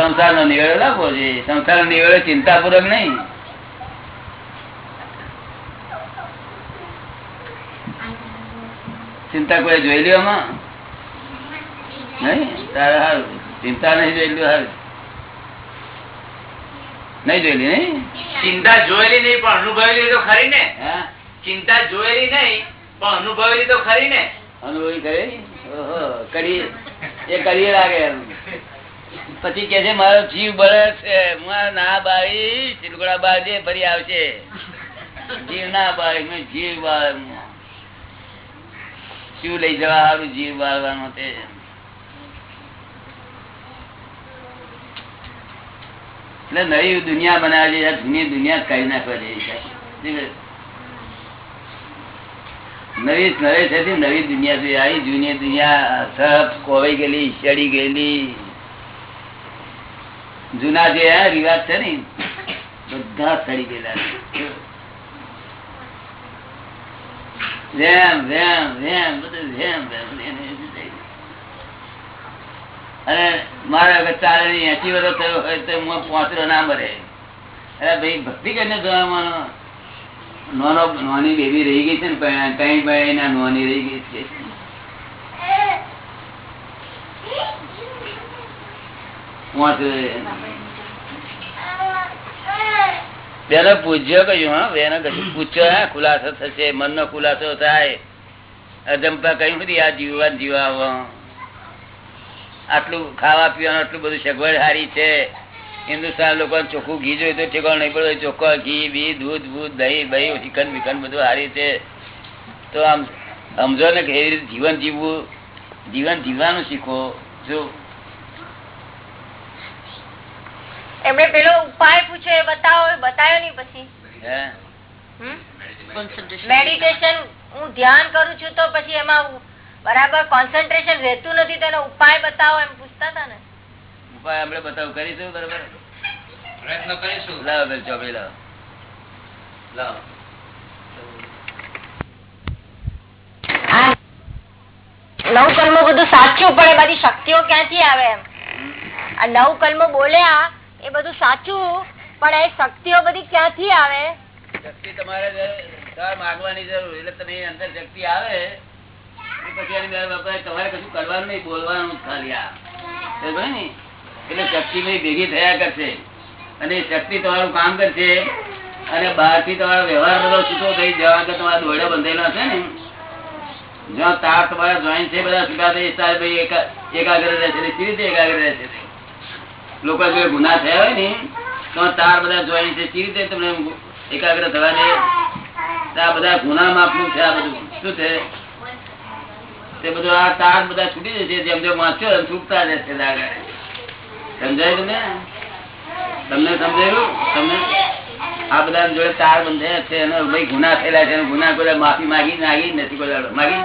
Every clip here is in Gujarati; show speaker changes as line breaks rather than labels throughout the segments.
સંસાર નો નિવેડો લાવવો જોઈએ. સંસાર નો નિવેડો ચિંતાપૂર્વક નહીં. ચિંતા કોઈ જોઈ લ્યો આમાં? નહીં? તારે ચિંતા નહીં જોયેલી નહીં
ચિંતા જોયેલી નહીં પણ અનુભવેલી તો ખરી ને.
હા?
ચિંતા જોયેલી નહીં પણ અનુભવેલી તો ખરી ને.
અનુભવી કરે કરી એ કરીએ લાગે એમ. પછી કે છે, મારો જીવ બળે છે ના બાળી સિલગોડા બાળજે, ફરી આવશે જીવ ના બાળી હું જીવ શું લઈ જવા સારું જીવ બાળવાનો તે? એટલે નવી દુનિયા બનાવે છે જૂની દુનિયા કરી નાખવા જેવી નવી નવી છે નવી દુનિયા છે આવી જૂની દુનિયા સબ કોવાઈ ગયેલી ચડી ગયેલી. જૂના જે રિવાજ છે ને, બધા સડી ગયેલા વેમ વેમ વેમ, બધું વેમ વેમ. અને મારા વખત એસી વર્ષ થયો તો હું ના મરે. અરે ભાઈ, ભક્તિ કરીને જોવામાં નોનો, નોની બેબી રહી ગઈ છે ને કઈ ભાઈ નાની રહી ગઈ છે. બેનો પૂજ્ય કહ્યું, હા, બેનો પૂછ્યો, હા, ખુલાસો થશે મન નો ખુલાસો થાય. અજંપા કહ્યું બધી, આ જીવવા જીવા આટલું ખાવા પીવાનું, આટલું બધું સગવડ સારી છે. હિન્દુસ્તાન લોકો ચોખ્ખું ઘી જોઈએ તો ઠેકાણ નહીં પડે. ચોખ્ખો ઘી, બી, દૂધ, બૂધ, દહીં, બહી, ચિકન વિકન બધું સારી છે. તો આમ સમજો ને કે એવી રીતે જીવન જીવવું, જીવન જીવવાનું શીખો. જો
એમણે પેલો ઉપાય પૂછ્યો એ બતાવો બતાવ્યો નહીં પછી. મેડિટેશન હું ધ્યાન કરું છું તો પછી એમાં બરાબર કોન્સન્ટ્રેશન રહેતું નથી તો એનો ઉપાય બતાવો એમ પૂછતા હતા ને.
ઉપાય આપણે બતાવ કરીશું બરાબર?
પ્રયત્ન કરીશું.
લાવો બેન ચોપડી લાવો.
લાવો.
નવ કર્મો બધું સાચું પણ એ બધી શક્તિઓ ક્યાંથી આવે એમ? આ નવ બોલ્યા એ બધું સાચું, પણ એ શક્તિઓ બધી ક્યાંથી આવે?
શક્તિ તમારે માગવાની જરૂર, એટલે તમે અંદર શક્તિ આવે પછી કશું કરવાનું નહીં, બોલવાનું ખાલી એટલે શક્તિ ભેગી થયા કરશે. અને શક્તિ તમારું કામ કરશે. અને બહારથી તમારો વ્યવહાર બધો છૂટો થઈ જવા કે તમારા બંધેલા જ્યાં તાર તમારા જોઈન્ટ છે બધા છૂટા થઈ તાર ભાઈ એકા- એકાગ્ર રહેશે કેવી રીતે એકાગ્ર રહેશે? લોકો જો ગુના થયા હોય ને, તો તાર બધા જોઈ છે કેવી રીતે તમને એકાગ્ર થવા દે? આ બધા ગુના માપનું છે, આ બધું શું છે? તે બધું આ તાર બધા છૂટી જશે, જેમ જેમ વાંચ્યો એમ છૂટતા જશે દાદા. સમજાય તમને? તમને સમજાયું? તમને? આ બધા જોડે તાર બંધાયા છે, એનો ભાઈ ગુના થયેલા છે ગુના કોઈ માફી માગી નાગી નથી કોઈ માગી?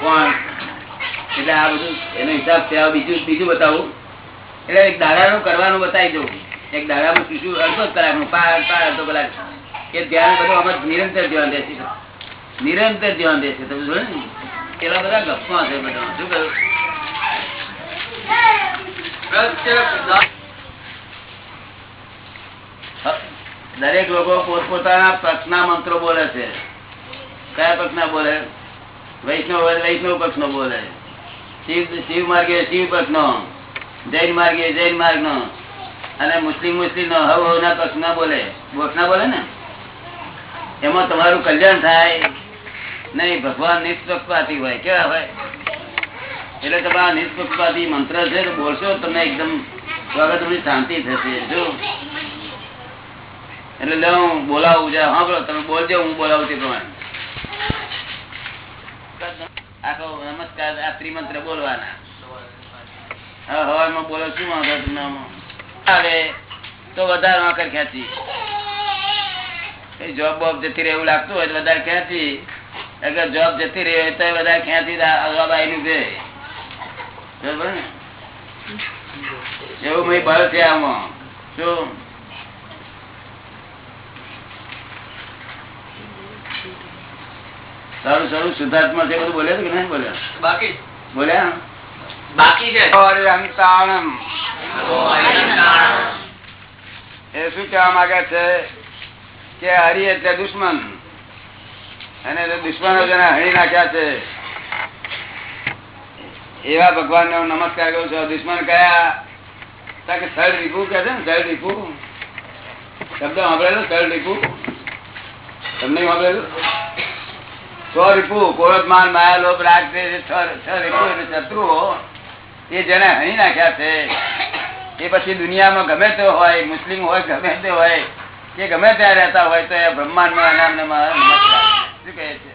કોણ? એટલે આ બધું એનો હિસાબ છે બીજું બીજું બતાવું. એટલે એક દાડાનું કરવાનું બતાવી દઉં. એક દાડામાં શું શું અડધો કલાકનું પાંચ પાંચ અડધો કલાક. એ ધ્યાન બધું આમાં નિરંતર ધ્યાન દેશે નિરંતર ધ્યાન દેશે તમે જોડે ને? પેલા બધા ગપ્પા છે બધા. શું કહ્યું? દરેક લોકો પોતપોતાના પ્રશ્ના મંત્રો બોલે છે. કયા પક્ષના બોલે? વૈષ્ણવ વૈષ્ણવ પક્ષનો બોલે. શિવ શિવ માર્ગે શિવ પક્ષનો. જૈન માર્ગે જૈન માર્ગનો. અને મુસ્લિમ મુસ્લિમ નો હવ ના પક્ષ ના બોલે. બોક્ષ ના બોલે ને? એમાં તમારું કલ્યાણ થાય. નહીં, ભગવાન નિષ્પક્ષપાતી હોય. કેવા હોય? એટલે તમારા નિષ્પક્ષપાતી મંત્ર છે તો બોલશો તમને એકદમ સ્વાગત શાંતિ થશે. જો. એટલે લે, હું બોલાવું છે. હા, બોલો. તમે બોલજો, હું બોલાવું તે પ્રમાણે આખો નમસ્કાર, આ ત્રિમંત્ર બોલવાના. હવે હવારમાં બોલો શું વાંધો તમને આવે તો વધારે વાંકર ખેંચી. જોબ બોબ જતી રહે એવું લાગતું હોય તો વધારે ખેંચી. અગર જોબ જતી રહી હોય તો વધારે ખેંચી અગાબાઈનું છે બરોબર ને? એવું મેં બળ છે આમાં. શું? સારું સારું શુદ્ધાત્મા છે બધું બોલ્યા કે નહીં બોલ્યા
બાકી?
બોલ્યા
બાકી છે?
અંતાણમ એ શું કહેવા માંગે છે કે હરિ એટલે દુશ્મન. અને દુશ્મનો જેને હણી નાખ્યા છે એવા ભગવાન નો નમસ્કાર કરું છું. દુશ્મન કયા? કે સળ રીપુ કે છે ને સળ રીપુ શબ્દ સાંભળેલું? સળ રીપુ તમને સાંભળેલું? સો રીપુ ક્રોધ માન માયા લોભ રાગ છ છ રીપુ એટલે શત્રુઓ. એ જેને હણી નાખ્યા છે, એ પછી દુનિયામાં ગમે તે હોય, મુસ્લિમ હોય, ગમે તે હોય, કે ગમે ત્યાં રહેતા હોય, તો એ બ્રહ્માંડમાં એના મારા નમસ્કાર. શું કહે છે?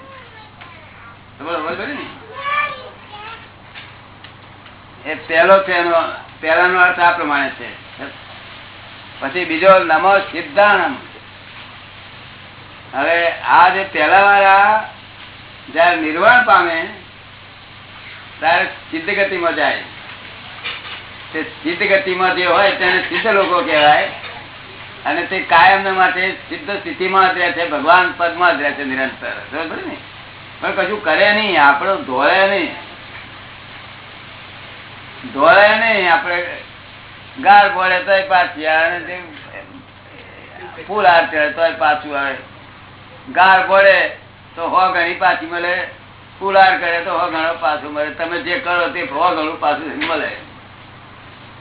એ પહેલો છે એનો, પહેલાનો અર્થ આ પ્રમાણે છે. પછી બીજો, નમો સિદ્ધાણમ. હવે આ જે પહેલા વાળા જયારે નિર્વાણ પામે, ત્યારે સિદ્ધ ગતિમાં જાય. તે સિદ્ધ ગતિમાં જે હોય તેને સિદ્ધ લોકો કહેવાય. અને તે કાયમ માટે સિદ્ધ સ્થિતિમાં જ રહે છે, ભગવાન પદમાં જ રહે છે નિરંતર. બરોબર ને? પણ કશું કરે નહીં, આપણો ધોળે નહીં. ધોળે નહીં, આપણે ગાળ બોલે તોય પાછી આવે તે ફૂલ હાર ચડે તોય પાછું આવે. ગાળ બોલે તો હો ઘણી પાછી મળે, ફૂલ હાર કરે તો હો ઘણો પાછું મળે. તમે જે કરો તે હો ઘણું પાછું મળે.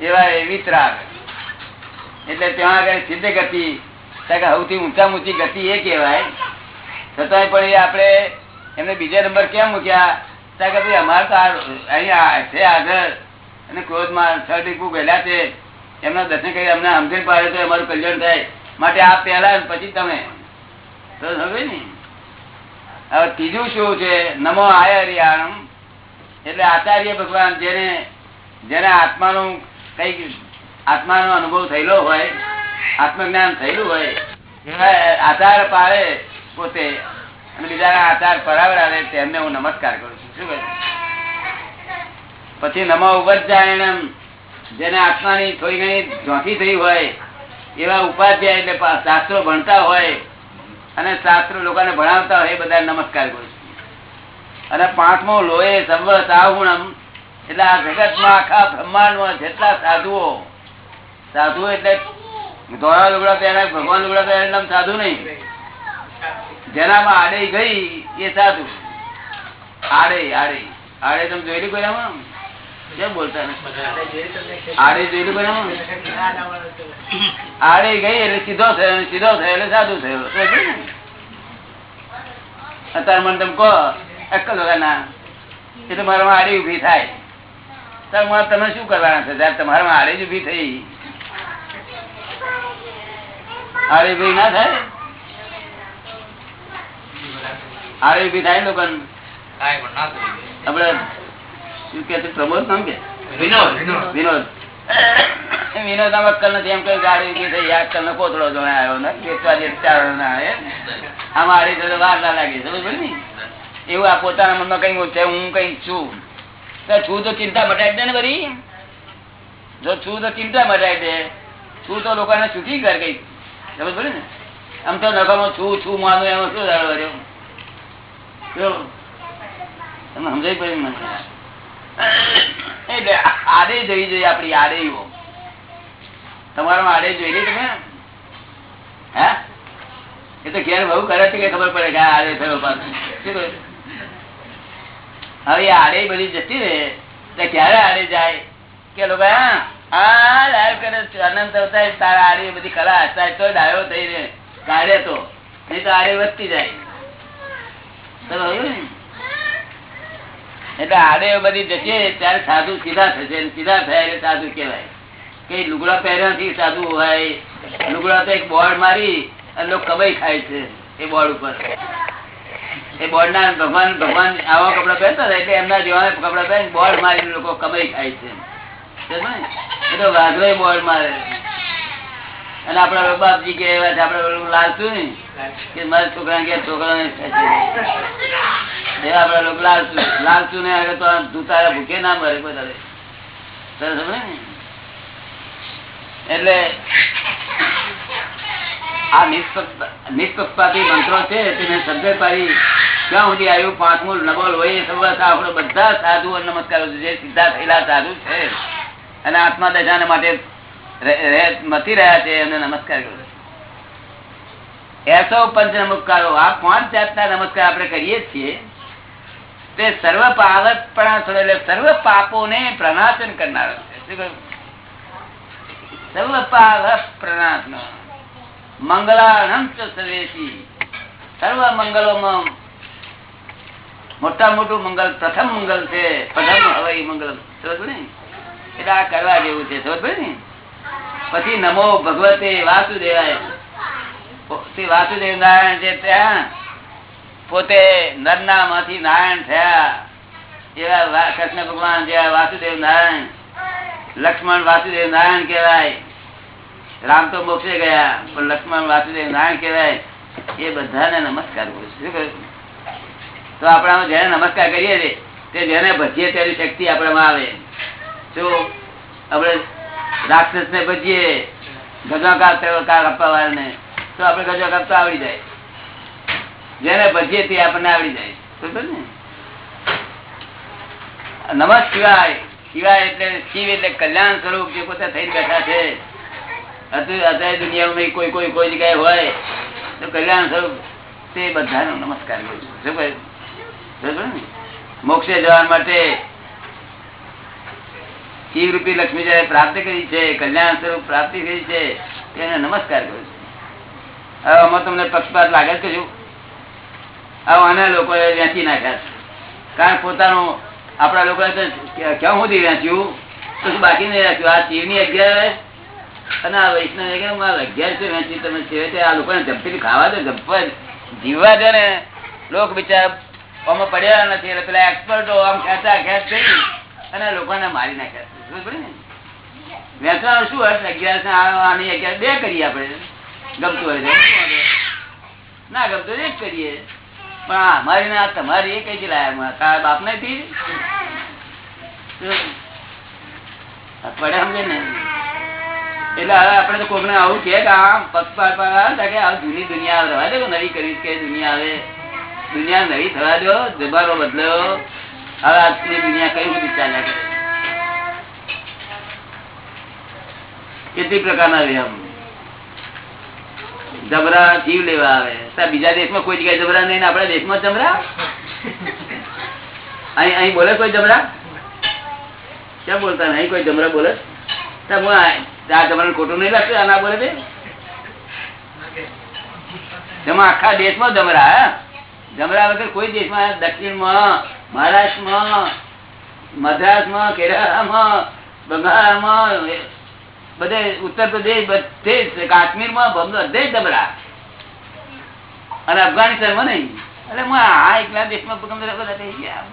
એવા એ વિતરાગ. એટલે ત્યાં આગળ સિદ્ધ ગતિ સૌથી ઊંચા ઊંચી ગતિ એ કહેવાય. છતાંય પણ આપણે એમને બીજા નંબર કેમ મૂક્યા? ત્યાં કે ભાઈ અમારે તો અહીંયા છે આગળ અને ક્રોધમાં છ ટીપુ ગયેલા છે. એમના દર્શન કરી અમને સમજણ પાડે તો અમારું કલ્યાણ થાય. માટે આ પહેલા પછી તમે. તો હવે ને? હવે ત્રીજું શું છે? નમો આયરિયાણમ. એટલે આચાર્ય ભગવાન જેને જેને આત્માનું કંઈક આત્માનો અનુભવ થયેલો હોય, આત્મજ્ઞાન થયેલું હોય આધાર પાડે પોતે અને બીજા આચાર પરાવડાવે તેમને હું નમસ્કાર કરું છું. શું પછી નમો ઉપજાયણમ જેને આત્માની થોડી ઘણી ઝોંકી થઈ હોય, એવા ઉપાધ્યાય એટલે શાસ્ત્રો ભણતા હોય અને શાસ્ત્રો લોકોને ભણાવતા હોય એ બધા નમસ્કાર કરું છું. અને પાંચમો લોહે સર્વ સાહુણમ એટલે આ જગતમાં આખા બ્રહ્માંડમાં જેટલા સાધુઓ સાધુ એટલે ધોળા લુગડા પહેરા, ભગવાન લુગડા પહેરા નામ સાધુ નહીં. જેનામાં આડે ગઈ, એ સાધુ. આડે આડે. આડે તમે જોયેલી કોઈ આમાં કેમ આડે ગઈ એટલે સીધો થયો સીધો થયો એટલે સાધુ થયો. ને? અત્યારે મને તમે કહો, અક્કલ વગરના, એ તો મારામાં આડી ઊભી થાય. ત્યારે તમે શું કરવાના છે? જયારે તમારા આડી જ ઊભી થઈ. આડી ઊભી ના થાય? આડી ઊભી થાય લોકો આપડે શું કે છે? પ્રમોદ નામ કે?
વિનોદ.
વિનોદ. વિનોદ. આમ અક્કલ નથી. એમ કઈ ગાડી ઊભી થઈ. અક્કલ નો કોથળો જોડે આવ્યો ને. વેચવા જે ચારો ના આવે. આમ આડી વાર ના લાગે. સમજ ને? એવું આ પોતાના મનમાં કઈ છે. હું કઈ છું. છું તો ચિંતા મટાડી દે ને બધી જો છું તો ચિંતા મટાડી દે, છું તો લોકોને સુખી કર કઈ. સમજ પડે ને? આમ તો નકામો છું છું માનું એમાં શું દાડો રહ્યો? તમે સમજાય પડી મને? એટલે આડે જોઈ જોઈએ આપડી આડેઓ. તમારા આડે જોઈ લી તમે. હે? એ તો ઘેર બહુ કરે છે કે ખબર પડે કે આડે થયો પાછું. શું? હવે આડે બધી જતી રહે. ક્યારે આડે જાય? કે લોકો આ ડાયો કરે અનંત અવતાર તારા આડે બધી કલા હસતા તો ડાયો થઈ રહે. કાઢે તો. નહીં તો આડે વધતી જાય? એટલે આડે બધી જશે ત્યારે સાધુ સીધા થશે. સીધા થયા એટલે સાધુ કહેવાય. કઈ લુગડા પહેર્યાથી સાધુ હોય. લુગડા તો એક બોર્ડ મારી અને લોકો કબાઈ ખાય છે એ બોર્ડ ઉપર. બોર્ડ ના ભગવાન ભગવાન આવા કપડા પહેરતા એટલે એમના જેવા કપડા પહેરી બોર્ડ મારી લોકો કમાઈ ખાય છે. એ વાઘરો બોર્ડ મારે. અને આપડા બાપજી કે આપડે લાલતું ને? કે મારા છોકરા કે છોકરા ને આપડા લોકો લાલતું લાલતું ને? આગળ તો તું તારા ભૂખે ના મરે બધા? એટલે આ નમસ્કાર પંચ નમસ્કારો આ પાંચ જાતના નમસ્કાર આપણે કરીએ છીએ? તે સર્વ પાવતપણા છોડે, એટલે સર્વ પાપોને પ્રનાશન કરનાર છે. સર્વ પાપ પ્રનાશન મોટા મોટું મંગલ, પ્રથમ મંગલ છે. પ્રથમ હવાઈ મંગલ? એટલે આ કરવા જેવું છે. પછી નમો ભગવતે વાસુદેવાય. તે વાસુદેવ નારાયણ છે ત્યાં પોતે નરના માંથી નારાયણ થયા. એવા કૃષ્ણ ભગવાન જેવા વાસુદેવ નારાયણ. લક્ષ્મણ વાસુદેવ નારાયણ કહેવાય. રામ તો મોક્ષે ગયા, પણ લક્ષ્મણ વાસુદેવ નારાયણ કહેવાય, એ બધાને નમસ્કાર કરું શું કહ્યું? તો આપણા જેને નમસ્કાર કરીએ છીએ, તે જેને ભજીએ તેની શક્તિ આપણામાં આવે. શું આપણે રાક્ષસ ને ભજીએ ગજવાકાર કાપતા આપવા વાળાને, તો આપણે ગજા કાપતા આવડી જાય. જેને ભજીએ તે આપણને આવડી જાય. બરોબર ને? નમસ્કાર શિવાય. શિવાય એટલે શિવ એટલે કલ્યાણ સ્વરૂપ જે પોતે થઈને બેઠા છે. અત્યારે દુનિયામાં કોઈ કોઈ કોઈ જગ્યાએ હોય તો કલ્યાણ સ્વરૂપ તે બધાનો નમસ્કાર કરું છું. મોક્ષે જવા માટે શિવરૂપી લક્ષ્મી જયારે પ્રાપ્ત કરી છે, કલ્યાણ સ્વરૂપ પ્રાપ્તિ કરી છે, તેને નમસ્કાર કરું છું. હવે આમાં તમને પક્ષપાત લાગે છે કશું હવે આના લોકોએ વેચી નાખ્યા છે. કારણ પોતાનું, આપણા લોકોએ તો ક્યાં સુધી વેચ્યું? તો બાકી નહીં રાખ્યું? આ શિવની અગિયાર અને આ વૈષ્ણવ અગિયાર અગિયાર છે વેચી તમે છેવટે આ લોકોને જપતી ખાવા દે જપવા જીવવા દો ને. લોક બિચારા પડ્યા નથી, એટલે પેલા એક્સપર્ટો આમ ખેંચા ખેંચ થઈ અને લોકોને મારી નાખ્યા છે. સમજ શું હશે? અગિયાર આની અગિયાર બે કરીએ આપણે. ગમતું હોય ના ગમતું તો એક કરીએ. પણ આ અમારી ના તમારી એ કઈ લાયા તારા બાપ ને થી પડે સમજે ને? એટલે હવે આપણે તો કોકને આવું કે આમ પક્ષપાત કે આ જૂની દુનિયા રવા દે નવી કરી કે દુનિયા આવે. દુનિયા નવી થવા દો, જબારો બદલો. હવે આજની દુનિયા કઈ બધી ચાલ્યા કરે? કેટલી પ્રકારના વ્યામ જબરા જીવ લેવા આવે. બીજા દેશમાં કોઈ જગ્યાએ જબરા નહીં ને આપણા દેશમાં જબરા? અહીં અહીં બોલે કોઈ જબરા? ક્યાં બોલતા? નહીં કોઈ જમરા બોલે? હું આ માં જમરા ખોટું નહીં લાગતું, આ ના બોલે તે જેમાં આખા દેશમાં જમરા જમરા વગર કોઈ કેરળમાં, બંગાળમાં બધે ઉત્તર પ્રદેશ, બધે કાશ્મીરમાં બધે જમરા. અને અફઘાનિસ્તાનમાં નહીં. એટલે હું આ એકલા દેશમાં તે બધા થઈ ગયા.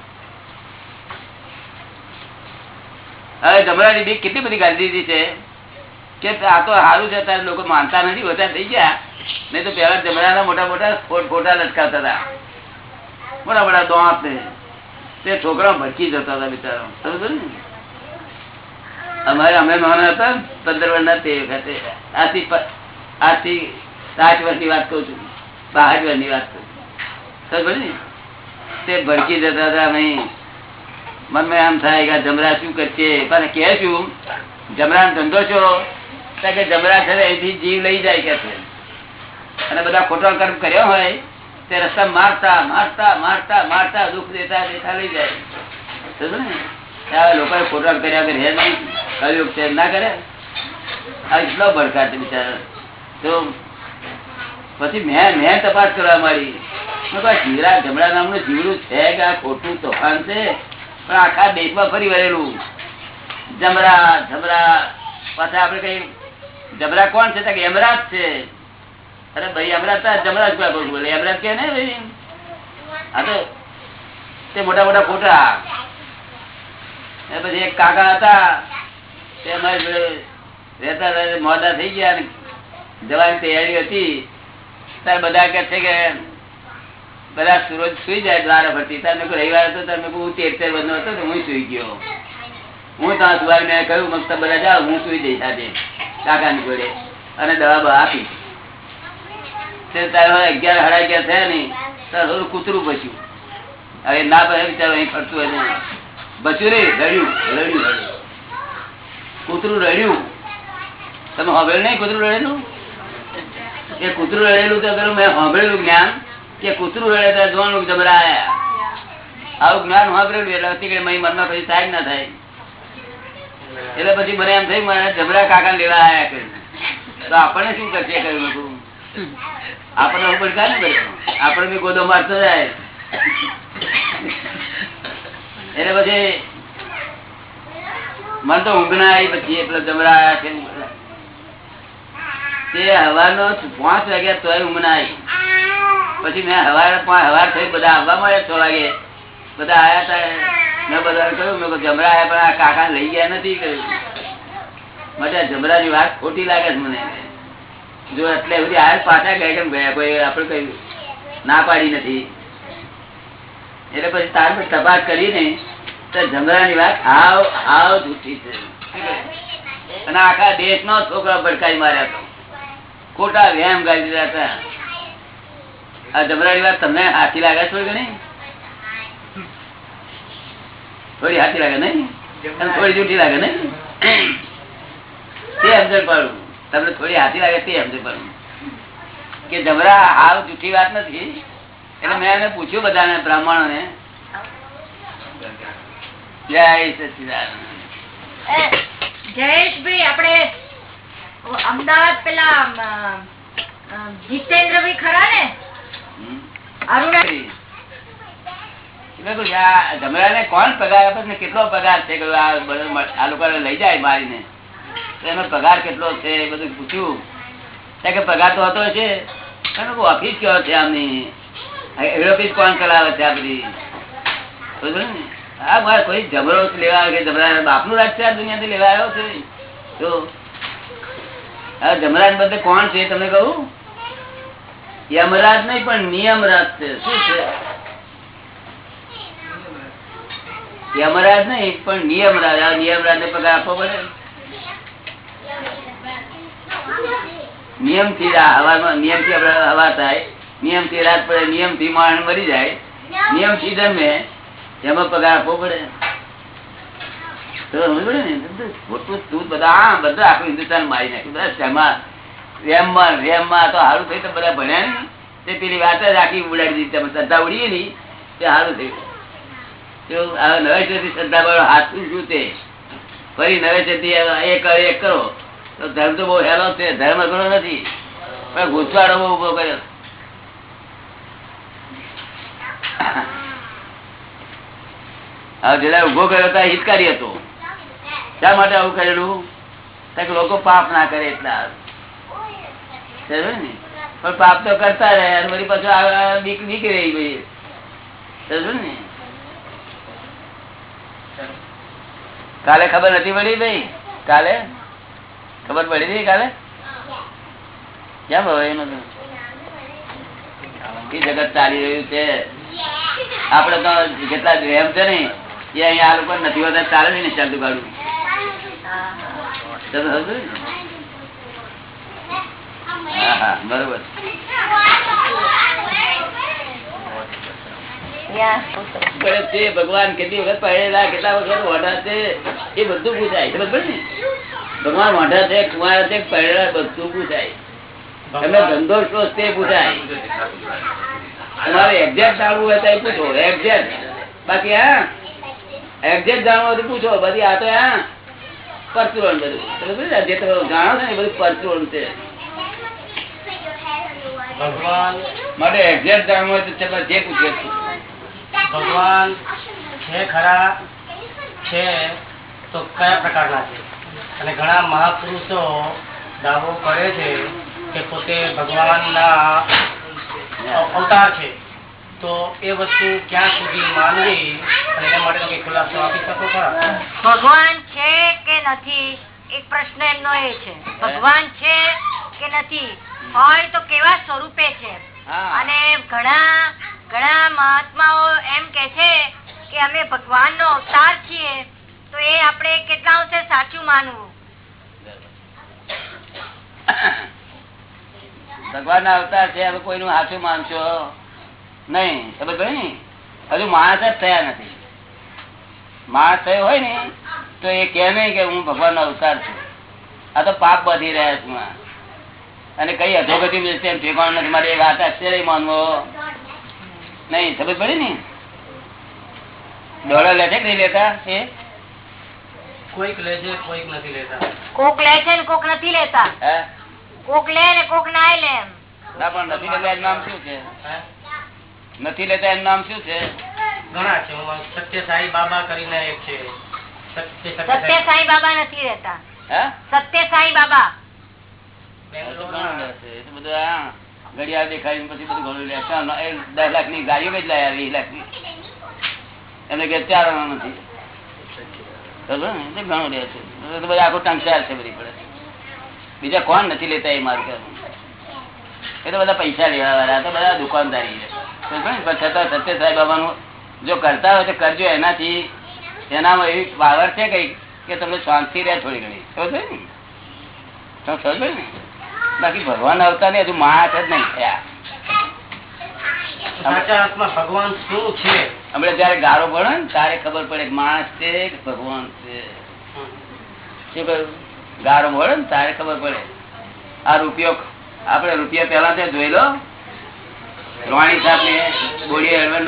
હવે જમરાની બીક કેટલી બધી ગાંધીજી છે? કે આ તો સારું છે, અત્યારે લોકો માનતા નથી બધા થઈ ગયા. નહીં તો પેલા જમરાના મોટા મોટા ફોટા લટકાતા હતા. મોટા મોટા દોંત તે છોકરા ભટકી જતા હતા બિચારા સમજો ને? અમારે અમે નાના હતા પંદર વર્ષના તે વખતે. આથી આથી સાઠ વર્ષની વાત કહું છું. બાસઠ વર્ષની વાત કહું સમજો ને? તે ભડકી જતા હતા નહીં મનમાં એમ થાય કે જમરા શું કરશે? પણ કે છું જમરા ધંધો છો? કે જમરા છે અહીંથી જીવ લઈ જાય કે છે. અને બધા ખોટા કર્મ કર્યો હોય, તે રસ્તા મારતા મારતા મારતા મારતા દુઃખ દેતા દેતા લઈ જાય. ને? લોકોએ ખોટા કર્યા કરે નહીં? કયું છે, ના કરે? આ એટલો ભડકા છે બિચારા. તો પછી મેં મેં તપાસ કરવા મારી જીવડા જમડા નામનું જીવડું છે કે આ ખોટું તોફાન છે? પણ આખા દેશમાં ફરી વળેલું. જમરા જમરા. પાછા આપડે કઈ જમરા કોણ છે? યમરાજ છે. અરે ભાઈ, યમરાજ જમરાજ બોલે? યમરાજ કે ને ભાઈ? હા તો, તે મોટા મોટા એ પછી એક કાકા હતા, તે અમારી રહેતા મોડા થઈ ગયા જવાની તૈયારી હતી. ત્યારે બધા કે છે કે, બધા સુરજ સુઈ જાય, દ્વાર ભરતી. મેં રવિવાર હતો તમે બહુ તેર તેર બંધ હતો, તો હું સુઈ ગયો. હું ત્યાં સુવારી મેં કહ્યું, મસ્ત બધા જાઓ, હું સુઈ જઈશ આજે. કાકાની જોડે. અને દવા બવા આપી. તે તારે અગિયાર, સાડા અગિયાર થયા નહીં તારે થોડું કૂતરું બચ્યું હવે ના પછી બિચારો અહીં ફરતું હોય બચ્યું રે, રડ્યું રડ્યું કૂતરું રડ્યું. તમે સાંભળ્યું નહીં કૂતરું રડેલું? એ કૂતરું રડેલું તો પેલું મેં સાંભળેલું જ્ઞાન કે કૂતરું રડે તો જોવાનું જબરા આવું જ્ઞાન સાંભળેલું એટલે મનમાં પછી થાય ના થાય. એટલે પછી મને એમ થયું મને જબરા કાકા લેવા આવ્યા કર્યું તો આપણને શું કરશે કહ્યું હતું? આપણને ઉપર કાને કર્યું આપણે બી ગોદો મારતો જાય. એટલે પછી મને તો ઊંઘ ના આવી પછી એટલે જમરા આયા છે તે હવાનો પાંચ વાગ્યા તોય ઊંઘ ના આવી. પછી મેં હવાર હવાર થઈ, બધા આવવા મળ્યા છ વાગે. બધા આયા તા. મેં આ વાત ખોટી લાગે મને. જો એટલે બધી કઈ ના પાડી નથી. એટલે પછી તાર પર તપાસ કરીને તો જમરાની વાત હાવ હાવ જૂઠી છે. અને આખા દેશ નો છોકરા ભડકાઈ માર્યા હતો ખોટા વ્યાયામ ગાડી દીધા હતા. આ જમરાની વાત તમને હાથી લાગે છો કે ઘણી થોડી હાથી લાગે નહીં? અને થોડી જૂઠી લાગે નહીં? તે સમજણ પડવું તમને થોડી હાથી લાગે તે સમજણ પડવું કે જમરા હાવ જૂઠી વાત નથી. એટલે મેં એને પૂછ્યું બધાને બ્રાહ્મણો ને જય સચિદાનંદ.
જયેશભાઈ આપણે અમદાવાદ પેલા જીતેન્દ્રભાઈ ખરા ને. અરુણા
મેં ને કોણ પગાર આપે ને કેટલો પગાર છે? આ લોકો લઈ જાય મારીને. એનો પગાર કેટલો છે બધું પૂછ્યું. કે પગાર તો હતો છે. ઓફિસ કેવો છે આમની? ઓફિસ કોણ ચલાવે છે આ બધી? હા, મારે કોઈ જબરો લેવા આવે જમરા બાપનું રાજ છે આ દુનિયાથી લેવા આવ્યો છે. તો, આ જમરાજ બધે કોણ છે તમને કહું? યમરાજ નહીં, પણ નિયમરાજ છે. શું છે? યમરાજ નહીં, પણ નિયમરાજ. આ નિયમરાજ ને પગાર આપવો પડે નિયમથી નિયમથી હવા થાય. નિયમથી રાત પડે નિયમથી માણ મરી જાય. નિયમથી જન્મે એમાં પગાર આપવો પડે. બધું બધા રેમમાં રેમમાં તો સારું થયું બધા ભણ્યા ને તે પેલી વાત જ આખી ઉડાડી દીધી. તમે શ્રદ્ધા ઉડીએ ની તે સારું થયું. હવે શ્રદ્ધા વાળો હાથું શું તે? ફરી નવેસરથી એક કરો તો ધર્મ તો બહુ હેલો છે, ધર્મ અઘરો નથી. પણ ઘૂસવાડો બહુ ઊભો કર્યો. હવે જેલા ઊભો કર્યો તો હિતકારી હતો. શા માટે આવું કરેલું? લોકો પાપ ના કરે એટલા. ને? પણ પાપ તો કરતા રહે અને પાછું બીક બીક રહી ભાઈ ને? કાલે ખબર નથી પડી ભાઈ? કાલે? ખબર પડી હતી કાલે? કેમ હવે એનું? જગત ચાલી રહ્યું છે. આપડે તો જેટલા એમ છે ને, એ અહીંયા આ લોકો નથી હોતા, ચાલે ને ચાલતું કાઢું બરોબર. ભગવાન કેટલી વખત પડેલા કેટલા વખત વાંઢા છે એ બધું પૂછાય. છે પડે ને? ભગવાન વાંઢા છે કુંવારા છે પડેલા બધું પૂછાય. તમે ધંધો છો તે પૂછાય. તમારે એક્ઝેક્ટ જાણવું હોય તો એ પૂછો. એક્ઝેક્ટ બાકી હા? એક્ઝેક્ટ જાણવું હોય તો પૂછો. બધી આ તો હા પરચુરણ બધું? જે તમે જાણો છો ને બધું પરચુરણ છે.
ભગવાન
માટે એક્ઝેક્ટ જાણવું હોય તો તમે જે પૂછે
ભગવાન છે ખરા, છે તો કયા પ્રકારના છે? અને ઘણા મહાપુરુષો દાવો કરે છે કે પોતે ભગવાનના અવતાર છે. તો એ વસ્તુ ક્યાં સુધી માનવી અને એના માટે તમે ખુલાસો આપી શકો ખરા?
ભગવાન છે કે નથી? એક પ્રશ્ન એમનો એ છે. ભગવાન છે કે નથી? હોય તો કેવા સ્વરૂપે છે? અને ઘણા ઘણા મહાત્માઓ એમ કે છે કે અમે ભગવાન નો અવતાર છીએ તો એ આપણે કેટલા અંશે સાચું માનવું?
ભગવાન ના અવતાર છે હવે કોઈનું સાચું માનશો? નહીં. ખબર પડે ને હજુ માણસ જ થયા નથી. માણસ થયો હોય ને તો એ કે નહીં કે હું ભગવાન નો અવતાર છું. આ તો પાપ બાંધી રહ્યા છું. અને કઈ અધોગતિ મળશે એમ ઠેકાણું નથી. મારી એ વાત આશ્ચર્ય માનવો. નહીં સમજ પડી ને? ડોલર લે છે કે નહીં લેતા? એ?
કોઈક લે છે કોઈક નથી લેતા.
કોક લે છે ને કોક નથી લેતા. કોક લે ને કોક ના લે એમ.
ના પણ નથી લેતા એનું નામ શું છે? નથી લેતા એનું નામ શું છે?
ઘણા છે સત્ય સાઈ બાબા કરીને એક છે. સત્ય સાઈ
બાબા નથી રહેતા
હે?
સત્ય સાઈ બાબા.
ઘડિયાળ દેખાડી પછી બધું ઘણું લે દસ લાખની ગાડીઓ જ લાયા વીસ લાખની એમને કે ચાર નથી. ઘણું લે છે બધા આખો ટંચાર છે બધી પડે. બીજા કોણ નથી લેતા એ માર્ગ એ તો બધા પૈસા લેવા વાળા તો બધા દુકાનદારી છે. પણ છતાં સત્ય સાહેબ બાબાનું જો કરતા હોય તો કરજો એનાથી. એનામાં એવી પાવર છે કઈ કે તમને શાંતિ રહે થોડી ઘણી. સમજ ને? સમજ ને? બાકી ભગવાન આવતા ને હજુ માણસ જ નહીં. થયા
ભગવાન શું છે?
હમણાં જયારે ગારો પડે ને ત્યારે ખબર પડે માણસ છે કે ભગવાન છે. શું કહ્યું? ગારો પડે ને ત્યારે ખબર પડે. આ રૂપિયો આપડે રૂપિયા પેલા તે જોઈ લો. રોણી સાહેબ ને બોડી હેડવેર એ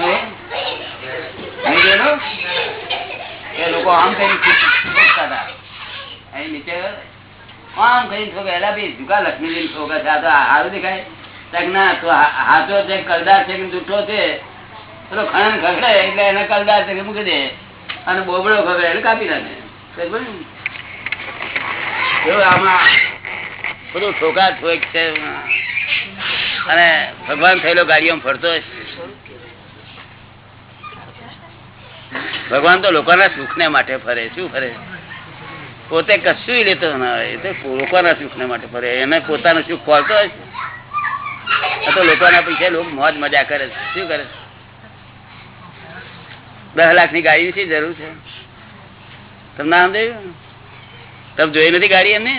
નહીં જોયેલો? એ લોકો આમ કરી અહીં નીચે આમ કરીને ઠોકે એલા બી લક્ષ્મી લઈને છોકરા છે આ તો સારું દેખાય. ના, તો હાથો છે, કલદાર છે કે જૂઠો છે? પેલો ખણન ખગડે એટલે એને કલદાર છે કે મૂકી દે. અને બોબડો ખગડે એટલે કાપી નાખે. આમાં બધું ઠોકા છે. અને ભગવાન થયેલો ગાડીઓ ફરતો ભગવાન તો લોકોના સુખ ને માટે ફરે. શું ફરે? પોતે કશું લેતો ના હોય. તો લોકોના સુખ માટે. ફરે એને પોતાનું સુખ ખોલતો હોય તો લોકોના પૈસા લોકો મોજ મજા કરે શું કરે દસ લાખની ગાડી શી જરૂર છે. તમને આમ થયું? તમે જોઈ નથી ગાડી એમને?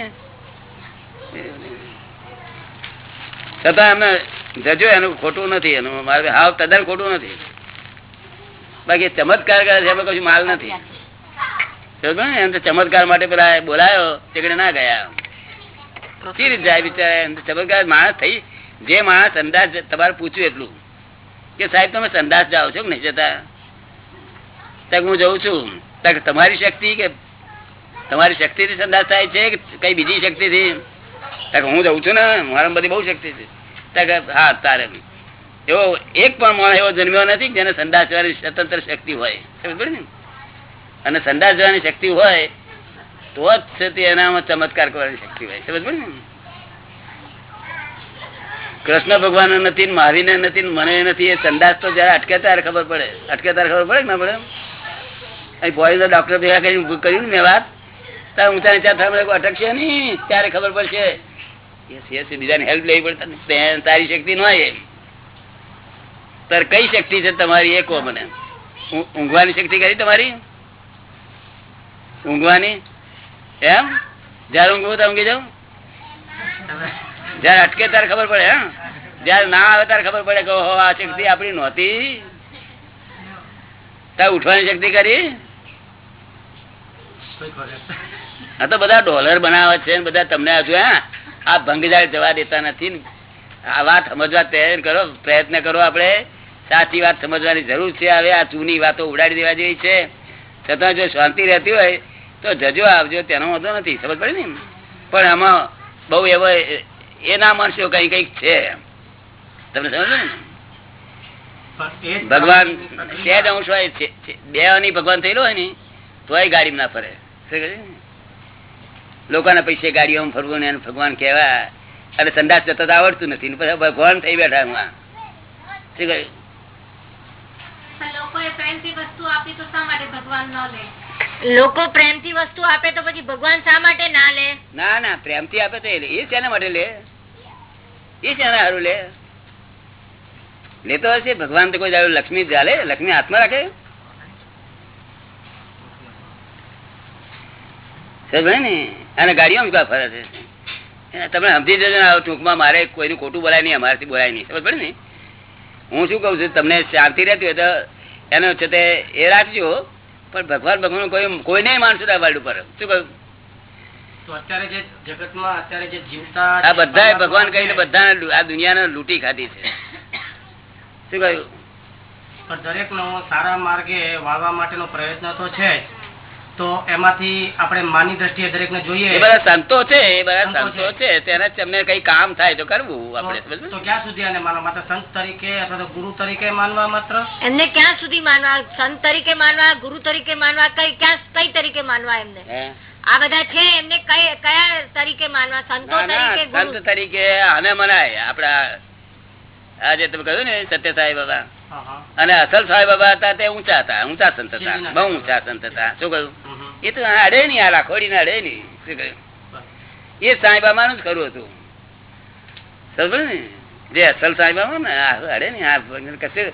છતાં એમને જજો, એનું ખોટું નથી. એનું મારે હાવ તદ્દન ખોટું નથી. બાકી ચમત્કાર કરે છે, એમાં કશું માલ નથી? એમ તો ચમત્કાર માટે પેલા બોલાયો તે ના ગયા. કઈ રીતે જાય બિચારા? એમ તો ચમત્કાર માણસ થઈ. જે માણસ અંદાજ તમારે પૂછ્યું એટલું. કે સાહેબ તમે સંદાસ જાઓ છો કે નહીં જતા? હું જઉં છું. તમારી શક્તિ કે તમારી શક્તિ થી સંદાસ થાય છે કે કઈ બીજી શક્તિ થી હું જઉં છું ને મારા બધી બહુ શક્તિ છે. હા તારે. એવો એક પણ માણસ એવો જન્મ્યો નથી કે જેને સંદાસ જવાની સ્વતંત્ર શક્તિ હોય. સમજ ને? અને સંદાસ જવાની શક્તિ હોય તો જ છે એનામાં ચમત્કાર કરવાની શક્તિ હોય. સમજ ને? કૃષ્ણ ભગવાન નથી મહાવીર નથી મને નથી એ સંદાસ તો જયારે અટકે ત્યારે ખબર પડે. અટકે ત્યારે ખબર પડે ના પડે અહીં ડોક્ટર ભેગા કરી કર્યું ને વાત. ત્યારે ઊંચા નીચા થાય અટકશે નહીં ત્યારે ખબર પડશે. છે છે, બીજાની હેલ્પ લેવી પડે તારી શક્તિ ન હોય. તાર કઈ શક્તિ છે તમારી? એ કહો મને. ઊંઘવાની શક્તિ કરી તમારી? ઊંઘવાની? એમ? જયારે ઊંઘવું તો ઊંઘી જાઉં? જયારે અટકે ત્યારે ખબર પડે હા જયારે ના આવે ત્યારે ખબર પડે કે આ શક્તિ આપણી નહોતી. તાર ઉઠવાની શક્તિ કરી? આ તો બધા ડોલર બનાવે છે બધા તમને હજુ હા? આ ભંગજાળ જવા દેતા નથી. આ વાત સમજવા તૈયાર કરો, પ્રયત્ન કરો આપણે. સાચી વાત સમજવાની જરૂર છે. હવે આ જૂની વાતો ઉડાડી દેવા જેવી છે. છતાં જો શાંતિ રહેતી હોય તો જજો આવજો તેનો વાંધો નથી સમજ પડે ને પણ આમાં બહુ એવો એ- એ ના માનશો કઈ કંઈક છે તમને સમજ ને? ભગવાન બે અંશ હોય બે ની ભગવાન થયેલો હોય ને તોય ગાડીમાં ના ફરે? લોકોના પૈસે ગાડીઓમાં ફરવું ને ભગવાન કહેવા અને સંદાસ જતા તો આવડતું નથી ભગવાન થઈ બેઠા હું શું કહ્યું?
લોકોએ પ્રેમથી વસ્તુ આપી તો શા માટે ભગવાન ન લે
લોકો પ્રેમથી વસ્તુ આપે તો પછી ભગવાન શા માટે ના લે?
ના ના પ્રેમથી આપે તો એ શેના માટે લે? એ શેના સારું લે? લેતો હશે. ભગવાન તો કોઈ દાડો લક્ષ્મી ચાલે લક્ષ્મી હાથમાં રાખે. સમજાય ને? અને ગાડીઓ ફરે છે? એ તમે સમજી જજો ટૂંકમાં મારે કોઈનું ખોટું બોલાય નહીં અમારાથી બોલાય નહીં. સમજ પડે ને? હું શું કઉ છું તમને શાંતિ રહેતી હોય તો એનો છે તે એ રાખજો પણ ભગવાન ભગવાન કોઈ કોઈ નહીં માનશું આ વર્લ્ડ ઉપર. શું કહ્યું
તો અત્યારે જે જગતમાં અત્યારે જે જીવતા
આ બધા ભગવાન કહીને
છે,
બધાને આ દુનિયાને લૂંટી ખાધી છે. શું કહ્યું?
પણ દરેકનો સારા માર્ગે વાળવા માટેનો પ્રયત્ન તો છે જ. તો એમાંથી આપણે માની દ્રષ્ટિએ દરેકને જોઈએ.
એ બધા સંતો છે એ બધા
સંતો
છે. તેને તમને કઈ કામ થાય તો કરવું આપણે
તો- ક્યાં સુધી આને માનવા? માત્ર સંત તરીકે અથવા તો ગુરુ તરીકે માનવા માત્ર?
એમને ક્યાં સુધી માનવા? સંત તરીકે માનવા ગુરુ તરીકે માનવા કઈ ક્યાં કઈ તરીકે માનવા એમને? આ બધા છે એમને કઈ કયા તરીકે માનવા? સંતો
ના, ના,
તરીકે
સંત તરીકે આને મનાય આપડા આજે તમે કહ્યું ને સત્ય સાંઈ બાબા. અને અસલ સાંઈ બાબા હતા તે ઊંચા હતા ઊંચા સંત હતા બહુ ઊંચા સંત હતા. શું કહ્યું. એ તો અડે નહીં આ રાખોડી ને અડે નહીં. શું કહ્યું? એ સાંઈ બાબાનું જ ખરું હતું. સમજ ને? જે અસલ સાંઈ બાબા ને અડે નહીં આ કશે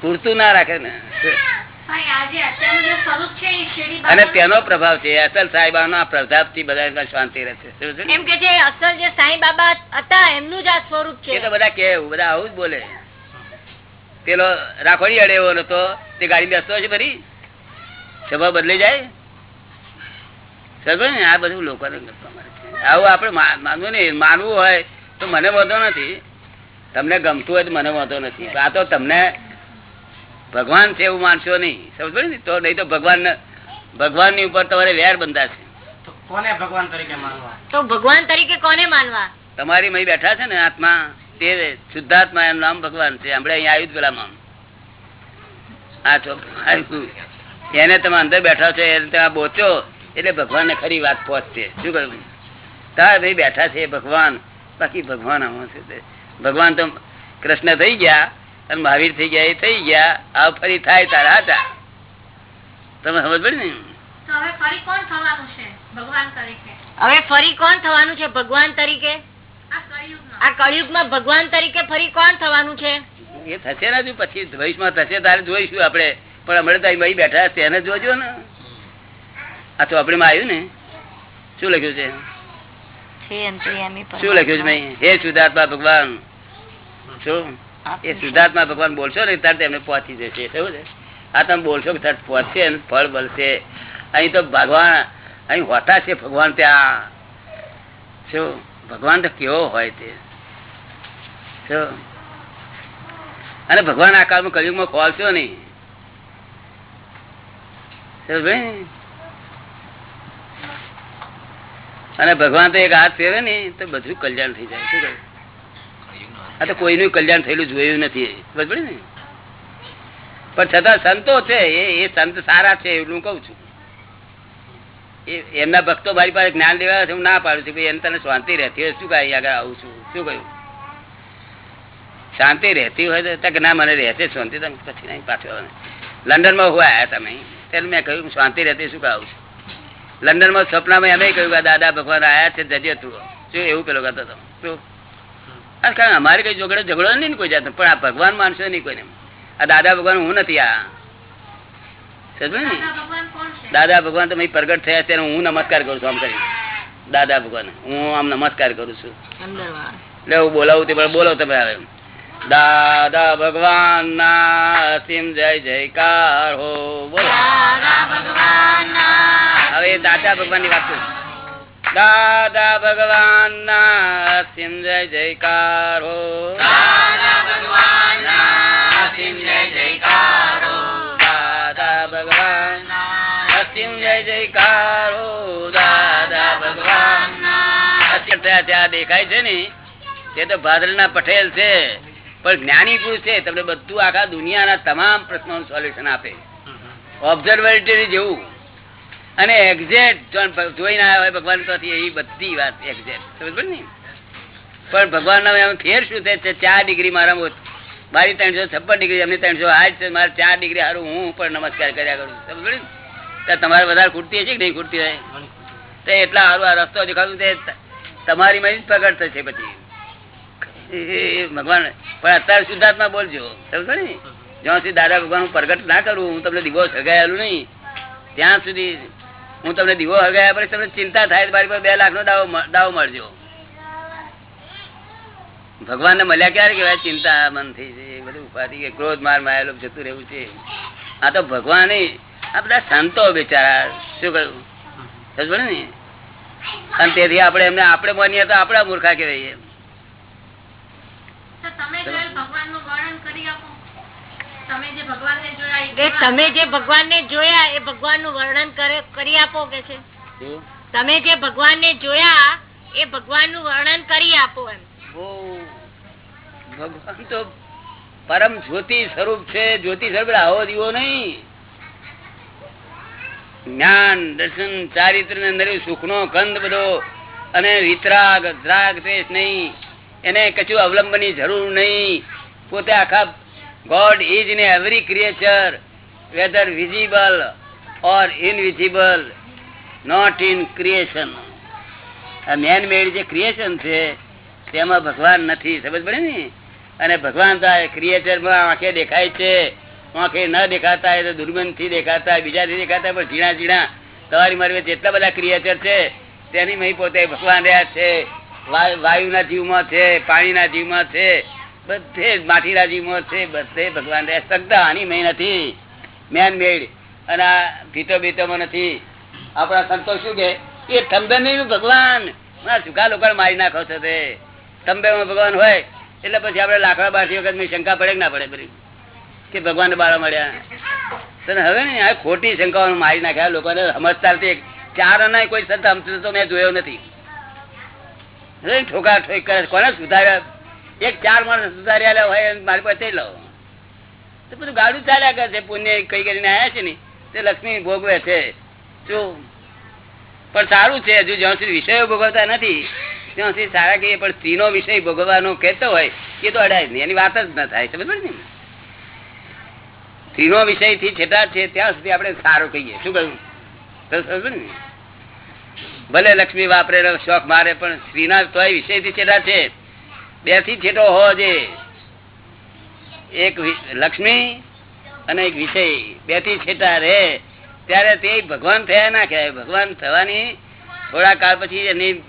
કુર્તું ના રાખે ને. અને તેનો પ્રભાવ છે અસલ સાહેબાનો પ્રભાવથી બધા શાંતિ રહે છે. સમજો ને?
એમ કે છે અસલ જે સાંઈ બાબા હતા એમનું જ આ સ્વરૂપ છે.
એ તો બધા કે બધા આવું જ બોલે. પેલો રાખોડી અડે એવો નતો તે ગાડી બેસતો છે ફરી? સભા બદલી જાય? સમજો ને આ બધું લોકોને. આવું આપણે માનવું નહીં. માનવું હોય તો મને વાંધો નથી. તમને ગમતું હોય તો મને વાંધો નથી. આ તો તમને ભગવાન છે એવું માનશો નહીં. સમજ ને? તો નહીં તો ભગવાન ભગવાનની ઉપર તમારે વેર બંધાશે.
તો કોને ભગવાન તરીકે માનવા?
તો ભગવાન તરીકે કોને માનવા?
તમારી મહી બેઠા છે ને આત્મા તે શુદ્ધાત્મા એમ નામ ભગવાન છે. હમણાં અહીંયા આવ્યું પેલા પેલામાં. આ તો એને તમે અંદર બેઠા છો એને તમે બોચ્યો એટલે ભગવાન ને ખરી વાત પહોંચશે. શું કહ્યું? તારા ભાઈ બેઠા છે ભગવાન. બાકી ભગવાન આમાં છે? ભગવાન તો કૃષ્ણ થઈ ગયા અને મહાવીર થઈ ગયા એ થઈ ગયા. આ ફરી થાય તારા હતા તમે સમજ પડી ને?
હવે ફરી કોણ થવાનું છે? ભગવાન તરીકે.
હવે ફરી કોણ થવાનું છે? ભગવાન તરીકે?
આ કળિયુગમાં
આ ભગવાન તરીકે ફરી કોણ થવાનું છે?
એ થશે ને હજુ પછી. ભવિષ્યમાં થશે તારે જોઈશું આપણે. પણ હમણાં તો ભાઈ બેઠા છે એને જોજો ને. આ ચોપડીમાં આવ્યું ને. શું લખ્યું છે? શું લખ્યું છે ભાઈ? હે શુદ્ધાત્મા ભગવાન. શું? એ માં ભગવાન બોલશો ને ત્યારે એમને પહોંચી જશે. છે? આ તમે બોલશો ત્યારે પહોંચશે ફળ બળશે અહીં તો ભગવાન, અહીં હોતા છે ભગવાન ત્યાં. શું? ભગવાન તો કેવો હોય તે. શું? અને ભગવાન આ કાળમાં કલયુગમાં ખોલશો નહીં. સમજ? અને ભગવાન તો એક હાથ ફેરે ને, તો બધું કલ્યાણ થઈ જાય. શું આ તો કોઈનું કલ્યાણ થયેલું જોયું નથી. બરાબર ને? પણ છતાં સંતો છે, એ એ સંત સારા છે એવું કઉ છું. એમના ભક્તો મારી પાસે જ્ઞાન લેવા છે, હું ના પાડું છું. એને તને શાંતિ રહેતી હોય, શું કાંઈ આગળ આવું છું? શું કહ્યું? શાંતિ રહેતી હોય તો ના, મને રહેશે શાંતિ તમે પછી નહીં પાછો લંડનમાં હું આયા તમે. ત્યારે મેં કહ્યું શાંતિ રહેતી શું કહું લંડનમાં સપનામાં અમે કહ્યું દાદા ભગવાન આયા છે, જજે તું. શું એવું પેલો કહેતો હતો? શું? કારણ અમારે કઈ ઝઘડો ઝઘડો નહીં કોઈ જાત પણ આ ભગવાન માનશે નહીં કોઈને. આ દાદા ભગવાન હું નથી આ.
દાદા ભગવાન કોણ છે?
દાદા ભગવાન તો અહીં પ્રગટ થયા ત્યારે હું નમસ્કાર કરું છું આમ કરી દાદા ભગવાન. હું આમ નમસ્કાર કરું છું. એટલે હું બોલાવું તે પણ બોલો તમે આવે દાદા ભગવાન ના અસીમ જય જયકાર હો. બોલો. હવે દાદા ભગવાનની વાત કરું. દાદા ભગવાન ના અસીમ જય જયકાર. હો અસીમ જય જયકાર. હો દાદા ભગવાન અસીમ જય જયકાર. હો દાદા ભગવાન ત્યાં ત્યાં દેખાય છે ને તે તો ભાદરના પટેલ છે પણ જ્ઞાની પુરુષ છે તમને બધું આખા દુનિયાના તમામ પ્રશ્નો સોલ્યુશન આપે. ઓબ્ઝર્વેટરી જેવું. અને એક્ઝેક્ટ જોઈને આવ્યા હોય ભગવાન તો એ બધી વાત એક્ઝેક્ટ સમજ ને? પણ ભગવાન ફેર શું થાય ચાર ડિગ્રી મારા મારી ત્રણસો છપ્પન ડિગ્રી, એમની ત્રણસો આઠ છે, મારે ચાર ડિગ્રી સારું હું પણ નમસ્કાર કર્યા કરું. સમજ ને? તમારે વધારે ખૂટતી હશે કે નહીં ખૂટતી હોય? તો એટલા સારું આ રસ્તો દેખાતું તે, તમારી માં પ્રગટ થશે પછી. ભગવાન, પણ અત્યારે શુદ્ધાત્મા બોલજો. સમજો ને? જ્યાં સુધી દાદા ભગવાન પ્રગટ ના કરું, હું તમને દીવો સગાયેલું નહીં. ત્યાં સુધી હું તમને દીવો હગાયા પછી તમને ચિંતા થાય મારી પર બે લાખ નો દાવો દાવો મળજો. ભગવાન ને મળ્યા ક્યારે કેવાય ચિંતા મન થઈ છે બધું ઉપાધિ ક્રોધ માર માયેલો જતું રહેવું છે. આ તો ભગવાન, આ બધા સંતો બિચારા, શું કહ્યું? ને? અને તેથી આપણે એમને, આપણે માનીએ તો આપણા મૂર્ખા કહેવાય
જોયેલ ભગવાનનું વર્ણન કરી આપો તમે જે ભગવાનને જોયા એ
ભગવાન તમે જે ભગવાનને જોયા એ ભગવાનનું વર્ણન કરી આપો કે છે? તમે જે ભગવાનને જોયા એ ભગવાનનું વર્ણન કરી આપો એમ.
ભગવાન તો પરમ જ્યોતિ સ્વરૂપ છે જ્યોતિ સ્વરૂપ આવો દીવો નહીં. જ્ઞાન દર્શન ચારિત્ર ને અંદર સુખ નો કંદ બધો અને વિતરાગ દ્રાગ દ્વેષ નહીં. એને કશું અવલંબની જરૂર નહીં. પોતે આખા God is in every whether visible or invisible not in creation આ મેન મેડ જે ક્રિએશન છે તેમાં ભગવાન નથી સમજ પડે ને? અને ભગવાન તો ક્રિએટરમાં આંખે દેખાય છે. આંખે ન દેખાતા હોય તો દુર્ગંધથી દેખાતા હોય, બીજાથી દેખાતા પણ ઝીણા ઝીણા. તમારી મારી જેટલા બધા ક્રિએચર છે તેની મહી પોતે ભગવાન રહ્યા છે. વાયુ- વાયુના જીવમાં છે પાણીના જીવમાં છે. બધે માટીના છે, બધે ભગવાન સગતા આની મેં નથી. મેન મેડ અને આ ભીતો ભીતોમાં નથી. આપણા સંતો શું કે? એ થંભે નહીં ભગવાન ના લોકો મારી નાખો છો તે. થંભે ભગવાન હોય, એટલે પછી આપણે લાકડા બારથી વખત શંકા પડે કે ના પડે બધી? કે ભગવાન બાળા મળ્યા. હવે ને આ ખોટી શંકાઓ મારી નાખ્યા. લોકોને સમજતા. ચાર અનાય કોઈ સંત સમજતો મેં જોયો નથી. ઠોકા ઠોક કરે કોને સુધાર્યા? એક ચાર માણસ સુધાર્યા હોય મારી પાસે લઉં. તો બધું ગાડું ચાલ્યા કરે છે. પુણ્ય કઈ કરીને આવ્યા છે ને, તે લક્ષ્મી ભોગવે છે. શું પણ સારું છે. હજુ જ્યાં સુધી વિષયો ભોગવતા નથી, ત્યાં સુધી સારા કહીએ, પણ સ્ત્રીનો વિષય ભોગવવાનો કહેતો હોય, એ તો અડાય નહીં. એની વાત જ ન થાય. સમજ ને? સ્ત્રીનો વિષયથી છેટા છે, ત્યાં સુધી આપણે સારું કહીએ. શું કહ્યું? ને? ભલે લક્ષ્મી વાપરે શોખ મારે, પણ સ્ત્રીના તોય વિષયથી છેટા છે. બેથી છેટો હોવો જોઈએ એક લક્ષ્મી અને એક વિષય. બેથી છેટા રે. ત્યારે તે ભગવાન થયા ના કહેવાય. ભગવાન થવાની થોડા કાળ પછી એની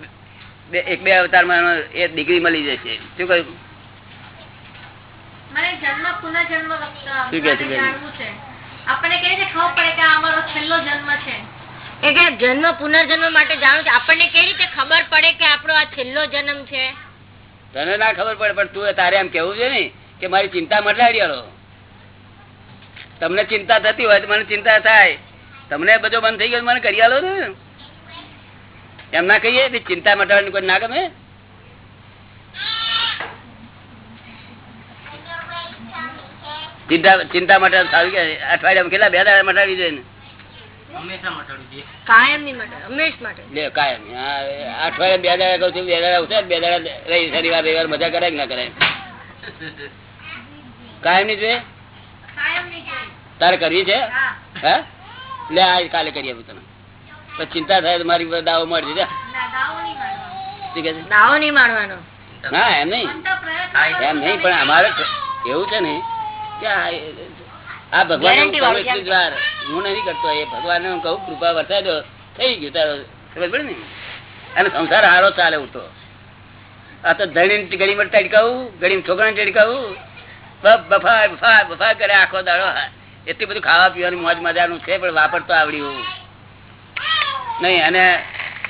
એક બે અવતારમાં એ ડિગ્રી મળી જશે. શું કહ્યું?
જન્મ પુનર્જન્મ વખત
શું કહે છે બેન?
જાણવું છે. આપણને કેવી રીતે ખબર પડે કે આ અમારો છેલ્લો જન્મ છે.
એ કે જન્મ પુનર્જન્મ માટે જાણું છે. આપણને કેવી રીતે ખબર પડે કે આપણો આ છેલ્લો જન્મ છે?
તને ના ખબર પડે, પણ તું તારે એમ કેવું છે ને કે મારી ચિંતા મટાડી આલો તમને ચિંતા થતી હોય તો મને ચિંતા થાય. તમને બધો બંધ થઈ ગયો મને કરી આલો ને. એમ ના કહીએ ચિંતા મટાડવાની કોઈ ના ગમે? ચિંતા ચિંતા મટાડ અઠવાડિયામાં કેટલા, બે દાડા મટાડી જોઈએ ને? તારે કરવી છે?
હે.
લે આ કાલે કરી આપું તને. પછી ચિંતા થાય તો મારી પર દાવો મળી
દાવો નહીં મારવાનો.
એમ નહીં. એમ નહીં પણ અમારે એવું છે ને કે આ ભગવાન હું નથી કરતો. એ ભગવાન હું કહું કૃપા વરસાદ થઈ ગયું તારો. ખબર પડે ને? અને સંસાર હારો ચાલે ઉઠો આ તો ધણી ગળી માં ટડકાવું ગળી છોકરાને ટડકાવું બફ બફા બફા કરે આખો દાડો. એટલી બધું ખાવા પીવાનું મોજ મજાનું છે પણ વાપરતો આવડ્યું. નહીં અને